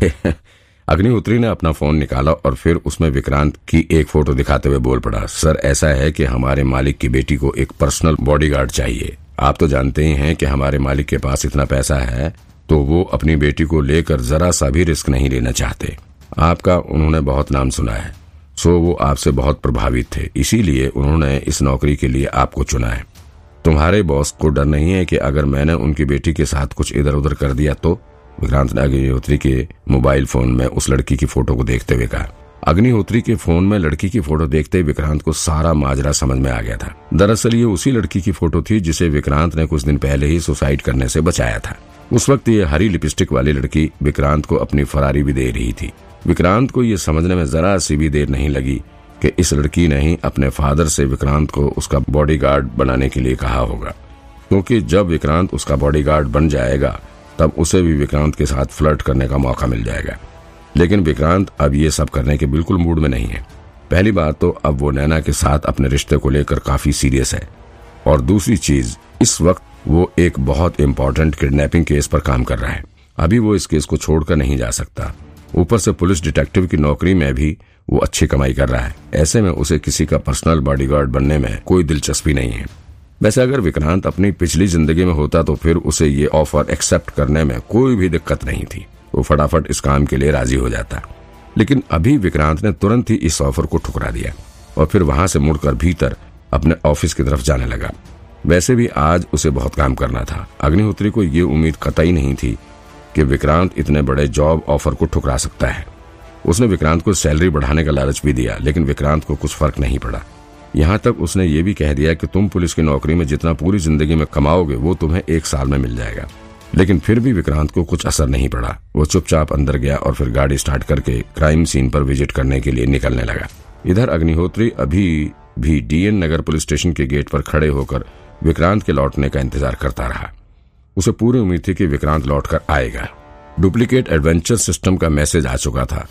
अग्निहोत्री ने अपना फ़ोन निकाला और फिर उसमें विक्रांत की एक फ़ोटो दिखाते हुए बोल पड़ा, सर, ऐसा है कि हमारे मालिक की बेटी को एक पर्सनल बॉडीगार्ड चाहिए। आप तो जानते ही हैं कि हमारे मालिक के पास इतना पैसा है तो वो अपनी बेटी को लेकर जरा सा भी रिस्क नहीं लेना चाहते। आपका उन्होंने बहुत नाम सुना है, सो वो आपसे बहुत प्रभावित थे, इसीलिए उन्होंने इस नौकरी के लिए आपको चुना है। तुम्हारे बॉस को डर नहीं है कि अगर मैंने उनकी बेटी के साथ कुछ इधर उधर कर दिया तो? विक्रांत ने अग्निहोत्री के मोबाइल फ़ोन में उस लड़की की फ़ोटो को देखते हुए कहा। अग्निहोत्री के फ़ोन में लड़की की फ़ोटो देखते ही विक्रांत को सारा माजरा समझ में आ गया था। दरअसल ये उसी लड़की की फ़ोटो थी जिसे विक्रांत ने कुछ दिन पहले ही सुसाइड करने से बचाया था। उस वक्त ये हरी लिपस्टिक वाली लड़की विक्रांत को अपनी फरारी भी दे रही थी। विक्रांत को ये समझने में जरा सी भी देर नहीं लगी कि इस लड़की ने ही अपने फादर से विक्रांत को उसका बॉडीगार्ड बनाने के लिए कहा होगा। क्योंकि जब विक्रांत उसका बॉडीगार्ड बन जाएगा तब उसे भी विक्रांत के साथ फ्लर्ट करने का मौका मिल जाएगा। लेकिन विक्रांत अब ये सब करने के बिल्कुल मूड में नहीं है। पहली बात तो अब वो नैना के साथ अपने रिश्ते को लेकर काफ़ी सीरियस है। और दूसरी चीज़, इस वक्त वो एक बहुत इम्पोर्टेंट किडनैपिंग केस पर काम कर रहा है। अभी वो इस केस को छोड़कर नहीं जा सकता। ऊपर से पुलिस डिटेक्टिव की नौकरी में भी वो अच्छी कमाई कर रहा है। ऐसे में उसे किसी का पर्सनल बॉडीगार्ड बनने में कोई दिलचस्पी नहीं है। वैसे अगर विक्रांत अपनी पिछली ज़िंदगी में होता तो फिर उसे ये ऑफ़र एक्सेप्ट करने में कोई भी दिक्कत नहीं थी। वो फटाफट इस काम के लिए राज़ी हो जाता। लेकिन अभी विक्रांत ने तुरंत ही इस ऑफ़र को ठुकरा दिया और फिर वहाँ से मुड़कर भीतर अपने ऑफ़िस की तरफ़ जाने लगा। वैसे भी आज उसे बहुत काम करना था। अग्निहोत्री को ये उम्मीद कतई नहीं थी कि विक्रांत इतने बड़े जॉब ऑफ़र को ठुकरा सकता है। उसने विक्रांत को सैलरी बढ़ाने का लालच भी दिया, लेकिन विक्रांत को कुछ फ़र्क नहीं पड़ा। यहाँ तक उसने ये भी कह दिया कि तुम पुलिस की नौकरी में जितना पूरी ज़िंदगी में कमाओगे, वो तुम्हें एक साल में मिल जाएगा। लेकिन फिर भी विक्रांत को कुछ असर नहीं पड़ा। वो चुपचाप अंदर गया और फिर गाड़ी स्टार्ट करके क्राइम सीन पर विज़िट करने के लिए निकलने लगा। इधर अग्निहोत्री अभी भी डीएन नगर पुलिस स्टेशन के गेट पर खड़े होकर विक्रांत के लौटने का इंतज़ार करता रहा। उसे पूरी उम्मीद थी कि विक्रांत लौटकर आएगा। डुप्लीकेट एडवेंचर सिस्टम का मैसेज आ चुका था।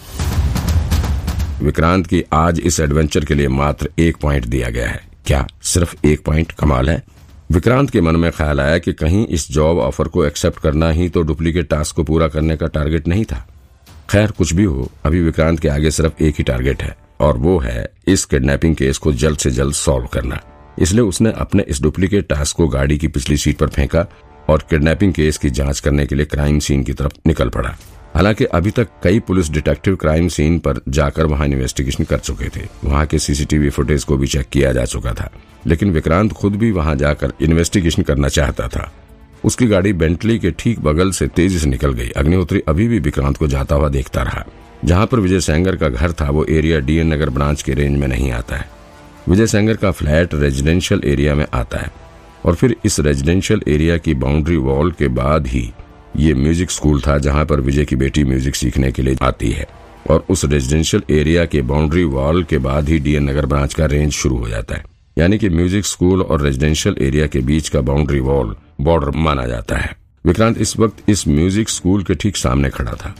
विक्रांत की आज इस एडवेंचर के लिए मात्र एक पॉइंट दिया गया है। क्या सिर्फ़ एक पॉइंट कमाल है? विक्रांत के मन में ख्याल आया कि कहीं इस जॉब ऑफ़र को एक्सेप्ट करना ही तो डुप्लीकेट टास्क को पूरा करने का टारगेट नहीं था। खैर, कुछ भी हो, अभी विक्रांत के आगे सिर्फ़ एक ही टारगेट है, और वो है इस किडनैपिंग केस को जल्द से जल्द सॉल्व करना। इसलिए उसने अपने इस डुप्लीकेट टास्क को गाड़ी की पिछली सीट पर फेंका और किडनैपिंग केस की जाँच करने के लिए क्राइम सीन की तरफ़ निकल पड़ा। हालाँकि अभी तक कई पुलिस डिटेक्टिव क्राइम सीन पर जाकर वहाँ इन्वेस्टिगेशन कर चुके थे। वहाँ के सीसीटीवी फुटेज को भी चेक किया जा चुका था। लेकिन विक्रांत खुद भी वहाँ जाकर इन्वेस्टिगेशन करना चाहता था। उसकी गाड़ी बेंटली के ठीक बगल से तेज़ी से निकल गई। अग्निहोत्री अभी भी विक्रांत को जाता हुआ देखता रहा। जहाँ पर विजय सेंगर का घर था, वो एरिया डीएन नगर ब्रांच के रेंज में नहीं आता है। विजय सेंगर का फ्लैट रेजिडेंशियल एरिया में आता है। और फिर इस रेजिडेंशियल एरिया की बाउंड्री वॉल के बाद ही ये म्यूज़िक स्कूल था जहाँ पर विजय की बेटी म्यूज़िक सीखने के लिए आती है। और उस रेजिडेंशियल एरिया के बाउंड्री वॉल के बाद ही डीएन नगर ब्रांच का रेंज शुरू हो जाता है। यानी कि म्यूज़िक स्कूल और रेजिडेंशियल एरिया के बीच का बाउंड्री वॉल बॉर्डर माना जाता है। विक्रांत, इस वक्त इस म्यूज़िक स्कूल के ठीक सामने खड़ा था।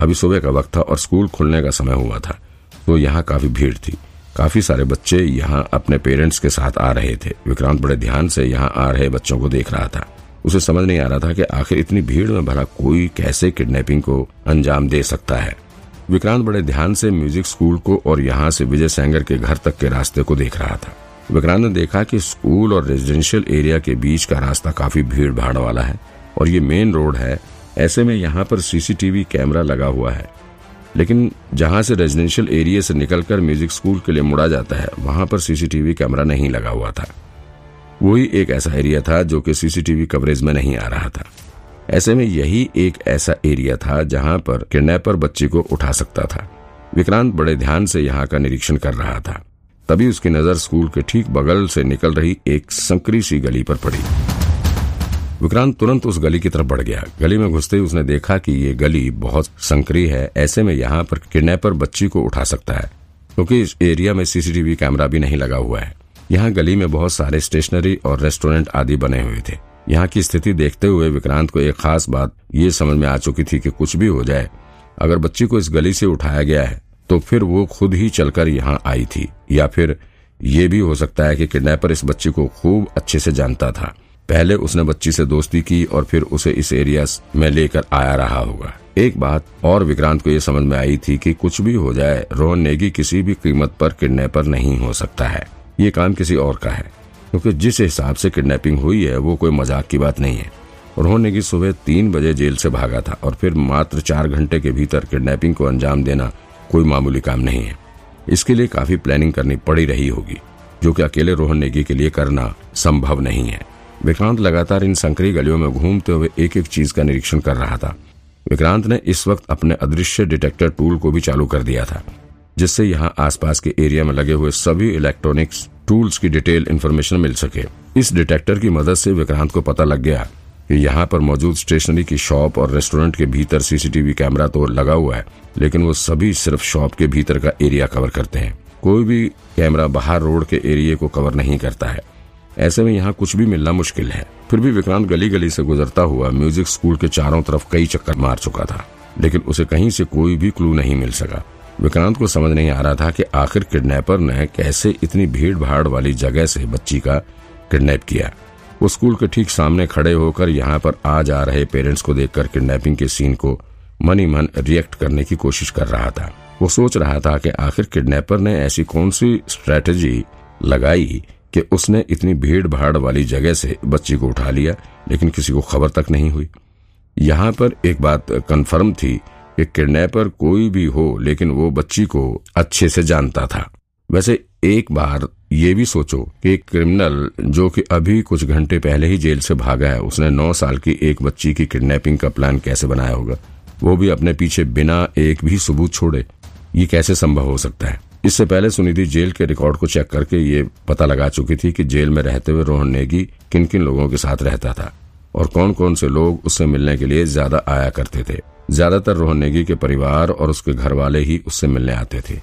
अभी सुबह का वक्त था और स्कूल खुलने का समय हुआ था। तो यहाँ काफ़ी भीड़ थी। काफ़ी सारे बच्चे यहाँ अपने पेरेंट्स के साथ आ रहे थे। विक्रांत बड़े ध्यान से यहाँ आ रहे बच्चों को देख रहा था। उसे समझ नहीं आ रहा था कि आखिर इतनी भीड़ में भरा कोई कैसे किडनैपिंग को अंजाम दे सकता है। विक्रांत बड़े ध्यान से म्यूज़िक स्कूल को और यहाँ से विजय सेंगर के घर तक के रास्ते को देख रहा था। विक्रांत ने देखा कि स्कूल और रेजिडेंशियल एरिया के बीच का रास्ता काफ़ी भीड़ भाड़ वाला है और ये मेन रोड है। ऐसे में यहाँ पर सीसीटीवी कैमरा लगा हुआ है। लेकिन जहाँ से रेजिडेंशियल एरिया से निकलकर म्यूज़िक स्कूल के लिए मुड़ा जाता है, वहाँ पर सीसीटीवी कैमरा नहीं लगा हुआ था। वही एक ऐसा एरिया था जो कि सीसीटीवी कवरेज में नहीं आ रहा था। ऐसे में यही एक ऐसा एरिया था जहाँ पर किडनैपर बच्ची को उठा सकता था। विक्रांत बड़े ध्यान से यहाँ का निरीक्षण कर रहा था। तभी उसकी नज़र स्कूल के ठीक बगल से निकल रही एक संकरी सी गली पर पड़ी। विक्रांत तुरंत उस गली की तरफ़ बढ़ गया। गली में घुसते ही उसने देखा कि ये गली बहुत संकरी है। ऐसे में यहाँ पर किडनैपर बच्ची को उठा सकता है, क्योंकि तो इस एरिया में सीसीटीवी कैमरा भी नहीं लगा हुआ है। यहाँ गली में बहुत सारे स्टेशनरी और रेस्टोरेंट आदि बने हुए थे। यहाँ की स्थिति देखते हुए विक्रांत को एक खास बात ये समझ में आ चुकी थी कि कुछ भी हो जाए। अगर बच्ची को इस गली से उठाया गया है तो फिर वो खुद ही चलकर यहाँ आई थी। या फिर ये भी हो सकता है कि किडनैपर इस बच्ची को खूब अच्छे से जानता था। पहले उसने बच्ची से दोस्ती की और फिर उसे इस एरिया में लेकर आया रहा होगा। एक बात और विक्रांत को यह समझ में आई थी कि कुछ भी हो जाए, रोहन नेगी किसी भी कीमत पर किडनैपर नहीं हो सकता है। ये काम किसी और का है, क्योंकि जिस हिसाब से किडनैपिंग हुई है, वो कोई मज़ाक की बात नहीं है। रोहन नेगी सुबह तीन बजे जेल से भागा था और फिर मात्र चार घंटे के भीतर किडनैपिंग को अंजाम देना कोई मामूली काम नहीं है। इसके लिए काफ़ी प्लानिंग करनी पड़ी रही होगी, जो कि अकेले रोहन नेगी के लिए करना संभव नहीं है। विक्रांत लगातार इन संकरी गलियों में घूमते हुए एक एक चीज़ का निरीक्षण कर रहा था। विक्रांत ने इस वक्त अपने अदृश्य डिटेक्टर टूल को भी चालू कर दिया था। जिससे यहाँ आसपास के एरिया में लगे हुए सभी इलेक्ट्रॉनिक्स टूल्स की डिटेल इन्फॉर्मेशन मिल सके। इस डिटेक्टर की मदद से विक्रांत को पता लग गया। कि यहाँ पर मौजूद स्टेशनरी की शॉप और रेस्टोरेंट के भीतर सीसीटीवी कैमरा तो लगा हुआ है, लेकिन वो सभी सिर्फ़ शॉप के भीतर का एरिया कवर करते हैं। कोई भी कैमरा बाहर रोड के एरिया को कवर नहीं करता है। ऐसे में यहाँ कुछ भी मिलना मुश्किल है। फिर भी विक्रांत गली गली से गुजरता हुआ म्यूज़िक स्कूल के चारों तरफ़ कई चक्कर मार चुका था, लेकिन उसे कहीं से कोई भी क्लू नहीं मिल सका। विक्रांत को समझ नहीं आ रहा था कि आखिर किडनैपर ने कैसे इतनी भीड़ भाड़ वाली जगह से बच्ची का किडनैप किया। वो स्कूल के ठीक सामने खड़े होकर यहाँ पर आ जा रहे पेरेंट्स को देखकर किडनैपिंग के सीन को मनी मन रिएक्ट करने की कोशिश कर रहा था। वो सोच रहा था कि आखिर किडनैपर ने ऐसी कौन सी स्ट्रेटेजी लगाई कि उसने इतनी भीड़ भाड़ वाली जगह से बच्ची को उठा लिया, लेकिन किसी को खबर तक नहीं हुई। यहाँ पर एक बात कन्फर्म थी कि किडनैपर कोई भी हो, लेकिन वो बच्ची को अच्छे से जानता था। वैसे एक बार ये भी सोचो कि एक क्रिमिनल जो कि अभी कुछ घंटे पहले ही जेल से भागा है, उसने नौ साल की एक बच्ची की किडनैपिंग का प्लान कैसे बनाया होगा? वो भी अपने पीछे बिना एक भी सबूत छोड़े। ये कैसे संभव हो सकता है? इससे पहले सुनिधि जेल के रिकॉर्ड को चेक करके ये पता लगा चुकी थी कि जेल में रहते हुए रोहन नेगी किन किन लोगों के साथ रहता था, और कौन कौन से लोग उससे मिलने के लिए ज़्यादा आया करते थे। ज़्यादातर रोहन नेगी के परिवार और उसके घर वाले ही उससे मिलने आते थे।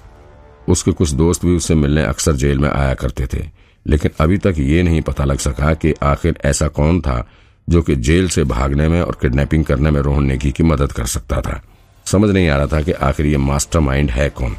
उसके कुछ दोस्त भी उससे मिलने अक्सर जेल में आया करते थे। लेकिन अभी तक ये नहीं पता लग सका कि आखिर ऐसा कौन था जो कि जेल से भागने में और किडनैपिंग करने में रोहन नेगी की मदद कर सकता था। समझ नहीं आ रहा था कि आखिर ये मास्टरमाइंड है कौन।